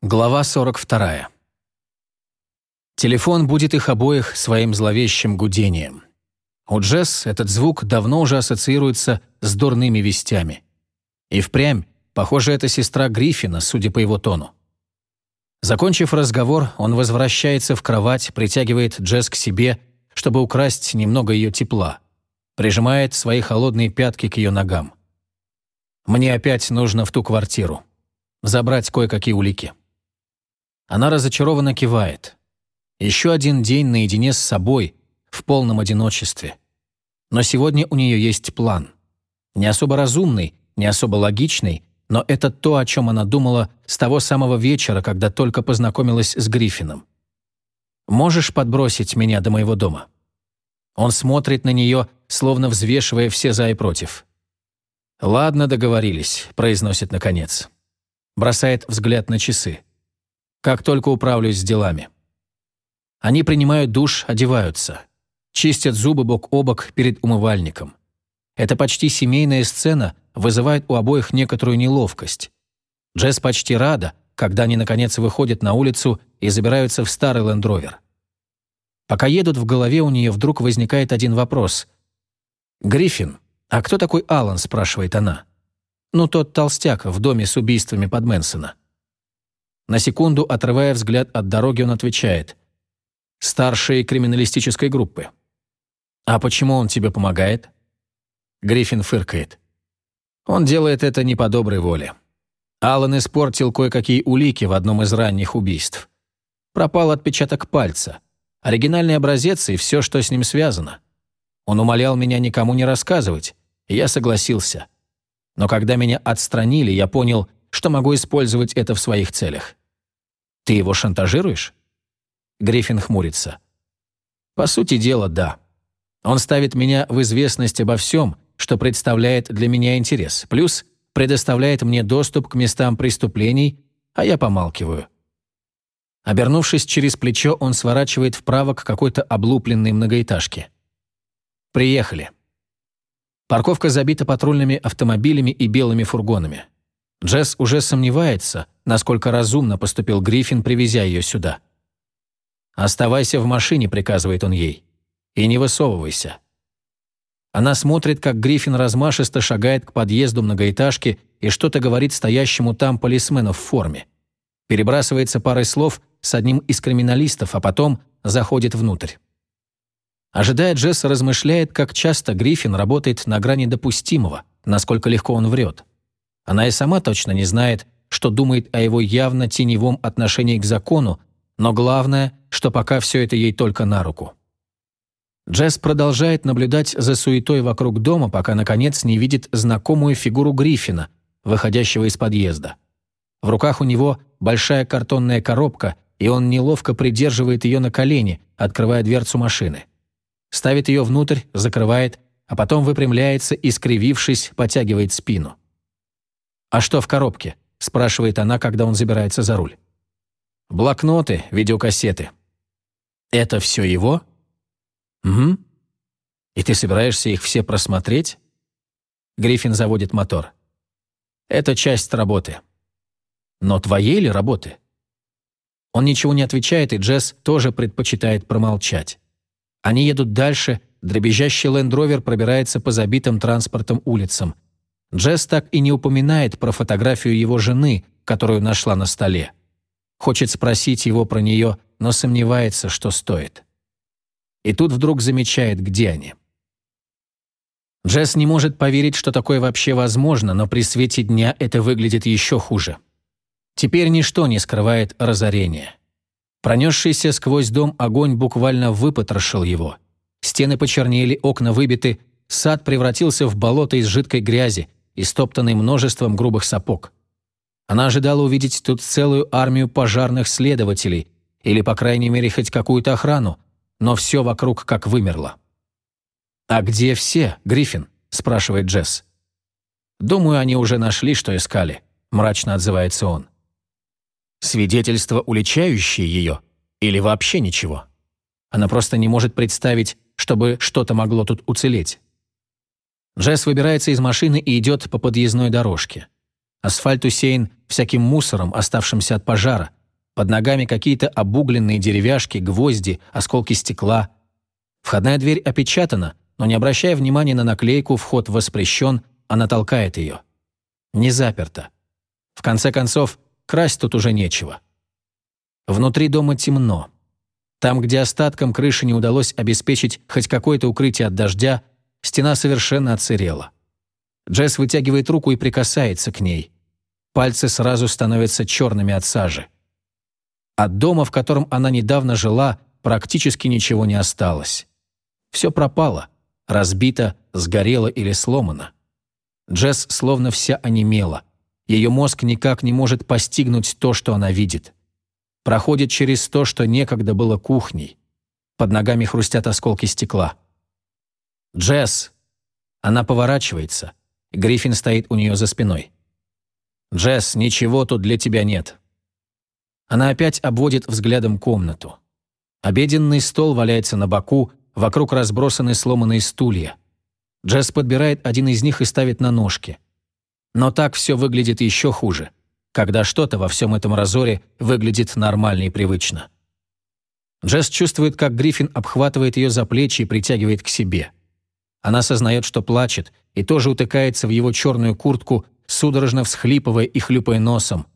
Глава 42. Телефон будет их обоих своим зловещим гудением. У Джесс этот звук давно уже ассоциируется с дурными вестями. И впрямь, похоже, это сестра Гриффина, судя по его тону. Закончив разговор, он возвращается в кровать, притягивает Джесс к себе, чтобы украсть немного ее тепла, прижимает свои холодные пятки к ее ногам. «Мне опять нужно в ту квартиру. Забрать кое-какие улики». Она разочарованно кивает. Еще один день наедине с собой, в полном одиночестве. Но сегодня у нее есть план. Не особо разумный, не особо логичный, но это то, о чем она думала с того самого вечера, когда только познакомилась с Гриффином. «Можешь подбросить меня до моего дома?» Он смотрит на нее, словно взвешивая все за и против. «Ладно, договорились», — произносит наконец. Бросает взгляд на часы как только управлюсь с делами. Они принимают душ, одеваются. Чистят зубы бок о бок перед умывальником. Эта почти семейная сцена вызывает у обоих некоторую неловкость. Джесс почти рада, когда они наконец выходят на улицу и забираются в старый лендровер. Пока едут, в голове у нее вдруг возникает один вопрос. «Гриффин, а кто такой Алан?» – спрашивает она. «Ну, тот толстяк в доме с убийствами под Мэнсона». На секунду, отрывая взгляд от дороги, он отвечает. «Старшие криминалистической группы». «А почему он тебе помогает?» Гриффин фыркает. Он делает это не по доброй воле. Аллан испортил кое-какие улики в одном из ранних убийств. Пропал отпечаток пальца, оригинальный образец и все, что с ним связано. Он умолял меня никому не рассказывать, и я согласился. Но когда меня отстранили, я понял, что могу использовать это в своих целях. Ты его шантажируешь? Гриффин хмурится. По сути дела, да. Он ставит меня в известность обо всем, что представляет для меня интерес, плюс предоставляет мне доступ к местам преступлений, а я помалкиваю. Обернувшись через плечо, он сворачивает вправо к какой-то облупленной многоэтажке. Приехали. Парковка забита патрульными автомобилями и белыми фургонами. Джесс уже сомневается, насколько разумно поступил Гриффин, привезя ее сюда. «Оставайся в машине», — приказывает он ей, — «и не высовывайся». Она смотрит, как Гриффин размашисто шагает к подъезду многоэтажки и что-то говорит стоящему там полисмену в форме. Перебрасывается парой слов с одним из криминалистов, а потом заходит внутрь. Ожидая, Джесс размышляет, как часто Гриффин работает на грани допустимого, насколько легко он врет. Она и сама точно не знает, что думает о его явно теневом отношении к закону, но главное, что пока все это ей только на руку. Джесс продолжает наблюдать за суетой вокруг дома, пока, наконец, не видит знакомую фигуру Гриффина, выходящего из подъезда. В руках у него большая картонная коробка, и он неловко придерживает ее на колени, открывая дверцу машины. Ставит ее внутрь, закрывает, а потом выпрямляется и, скривившись, потягивает спину. «А что в коробке?» – спрашивает она, когда он забирается за руль. «Блокноты, видеокассеты». «Это все его?» «Угу. И ты собираешься их все просмотреть?» Гриффин заводит мотор. «Это часть работы». «Но твоей ли работы?» Он ничего не отвечает, и Джесс тоже предпочитает промолчать. Они едут дальше, дребезжащий лендровер пробирается по забитым транспортом улицам – Джесс так и не упоминает про фотографию его жены, которую нашла на столе. Хочет спросить его про нее, но сомневается, что стоит. И тут вдруг замечает, где они. Джесс не может поверить, что такое вообще возможно, но при свете дня это выглядит еще хуже. Теперь ничто не скрывает разорения. Пронесшийся сквозь дом огонь буквально выпотрошил его. Стены почернели, окна выбиты, сад превратился в болото из жидкой грязи, истоптанный множеством грубых сапог. Она ожидала увидеть тут целую армию пожарных следователей или, по крайней мере, хоть какую-то охрану, но все вокруг как вымерло. «А где все, Гриффин?» – спрашивает Джесс. «Думаю, они уже нашли, что искали», – мрачно отзывается он. Свидетельство, уличающее ее? Или вообще ничего? Она просто не может представить, чтобы что-то могло тут уцелеть. Джесс выбирается из машины и идет по подъездной дорожке. Асфальт усеян всяким мусором, оставшимся от пожара. Под ногами какие-то обугленные деревяшки, гвозди, осколки стекла. Входная дверь опечатана, но не обращая внимания на наклейку «Вход воспрещен», она толкает ее. Не заперто. В конце концов, красть тут уже нечего. Внутри дома темно. Там, где остаткам крыши не удалось обеспечить хоть какое-то укрытие от дождя, стена совершенно отсырела. Джесс вытягивает руку и прикасается к ней. Пальцы сразу становятся черными от сажи. От дома, в котором она недавно жила, практически ничего не осталось. Все пропало, разбито, сгорело или сломано. Джесс словно вся онемела. Ее мозг никак не может постигнуть то, что она видит проходит через то, что некогда было кухней. Под ногами хрустят осколки стекла. «Джесс!» Она поворачивается. Гриффин стоит у нее за спиной. «Джесс, ничего тут для тебя нет». Она опять обводит взглядом комнату. Обеденный стол валяется на боку, вокруг разбросаны сломанные стулья. Джесс подбирает один из них и ставит на ножки. Но так все выглядит еще хуже когда что-то во всем этом разоре выглядит нормально и привычно. Джесс чувствует, как Гриффин обхватывает ее за плечи и притягивает к себе. Она сознает, что плачет, и тоже утыкается в его черную куртку, судорожно всхлипывая и хлюпая носом,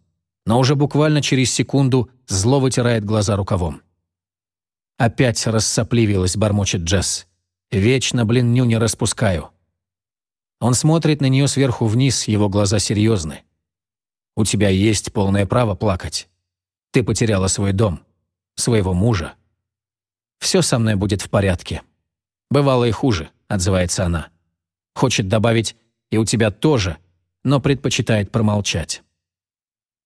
но уже буквально через секунду зло вытирает глаза рукавом. Опять рассопливилась, бормочет Джесс. Вечно, блин, ню не распускаю. Он смотрит на нее сверху вниз, его глаза серьезны. У тебя есть полное право плакать. Ты потеряла свой дом, своего мужа. Все со мной будет в порядке. Бывало и хуже, отзывается она. Хочет добавить «и у тебя тоже», но предпочитает промолчать.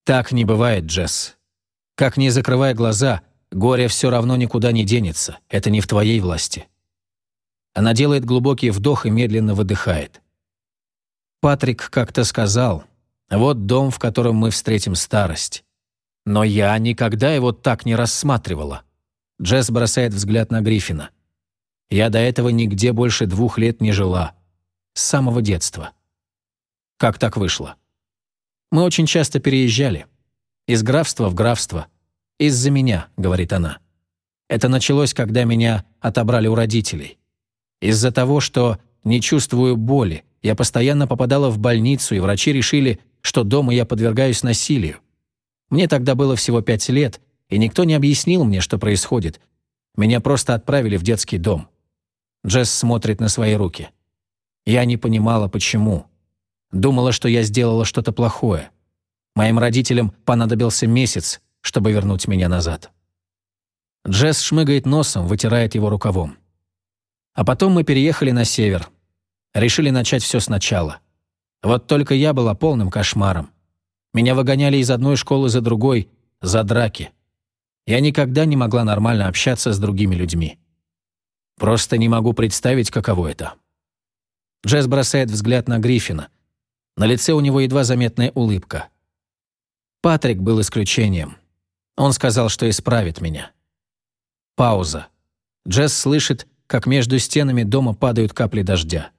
Так не бывает, Джесс. Как не закрывая глаза, горе все равно никуда не денется, это не в твоей власти. Она делает глубокий вдох и медленно выдыхает. Патрик как-то сказал, вот дом, в котором мы встретим старость. Но я никогда его так не рассматривала. Джесс бросает взгляд на Гриффина. Я до этого нигде больше двух лет не жила. С самого детства. Как так вышло? Мы очень часто переезжали. Из графства в графство. Из-за меня, говорит она. Это началось, когда меня отобрали у родителей. Из-за того, что не чувствую боли, я постоянно попадала в больницу, и врачи решили, что дома я подвергаюсь насилию. Мне тогда было всего пять лет, и никто не объяснил мне, что происходит. Меня просто отправили в детский дом. Джесс смотрит на свои руки. Я не понимала, почему. Думала, что я сделала что-то плохое. Моим родителям понадобился месяц, чтобы вернуть меня назад. Джесс шмыгает носом, вытирает его рукавом. А потом мы переехали на север. Решили начать все сначала. Вот только я была полным кошмаром. Меня выгоняли из одной школы за другой, за драки. Я никогда не могла нормально общаться с другими людьми. Просто не могу представить, каково это. Джесс бросает взгляд на Гриффина. На лице у него едва заметная улыбка. Патрик был исключением. Он сказал, что исправит меня. Пауза. Джесс слышит, как между стенами дома падают капли дождя.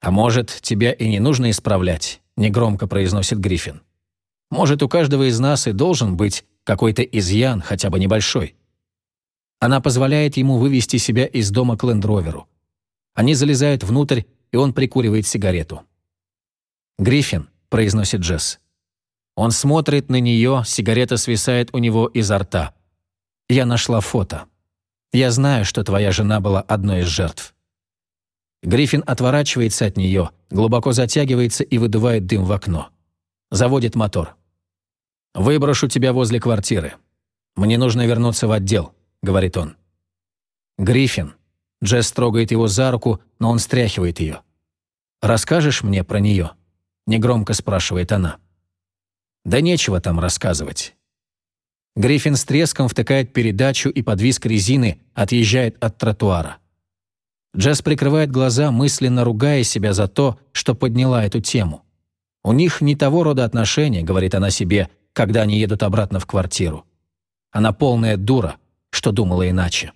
«А может, тебя и не нужно исправлять», — негромко произносит Гриффин. «Может, у каждого из нас и должен быть какой-то изъян, хотя бы небольшой». Она позволяет ему вывести себя из дома к лендроверу. Они залезают внутрь, и он прикуривает сигарету. «Гриффин», — произносит Джесс. Он смотрит на нее, сигарета свисает у него изо рта. «Я нашла фото. Я знаю, что твоя жена была одной из жертв. Гриффин отворачивается от нее, глубоко затягивается и выдувает дым в окно. Заводит мотор. «Выброшу тебя возле квартиры. Мне нужно вернуться в отдел», — говорит он. «Гриффин». Джесс трогает его за руку, но он стряхивает ее. «Расскажешь мне про нее?» — негромко спрашивает она. «Да нечего там рассказывать». Гриффин с треском втыкает передачу и под виск резины отъезжает от тротуара. Джесс прикрывает глаза, мысленно ругая себя за то, что подняла эту тему. «У них не того рода отношения», — говорит она себе, когда они едут обратно в квартиру. Она полная дура, что думала иначе.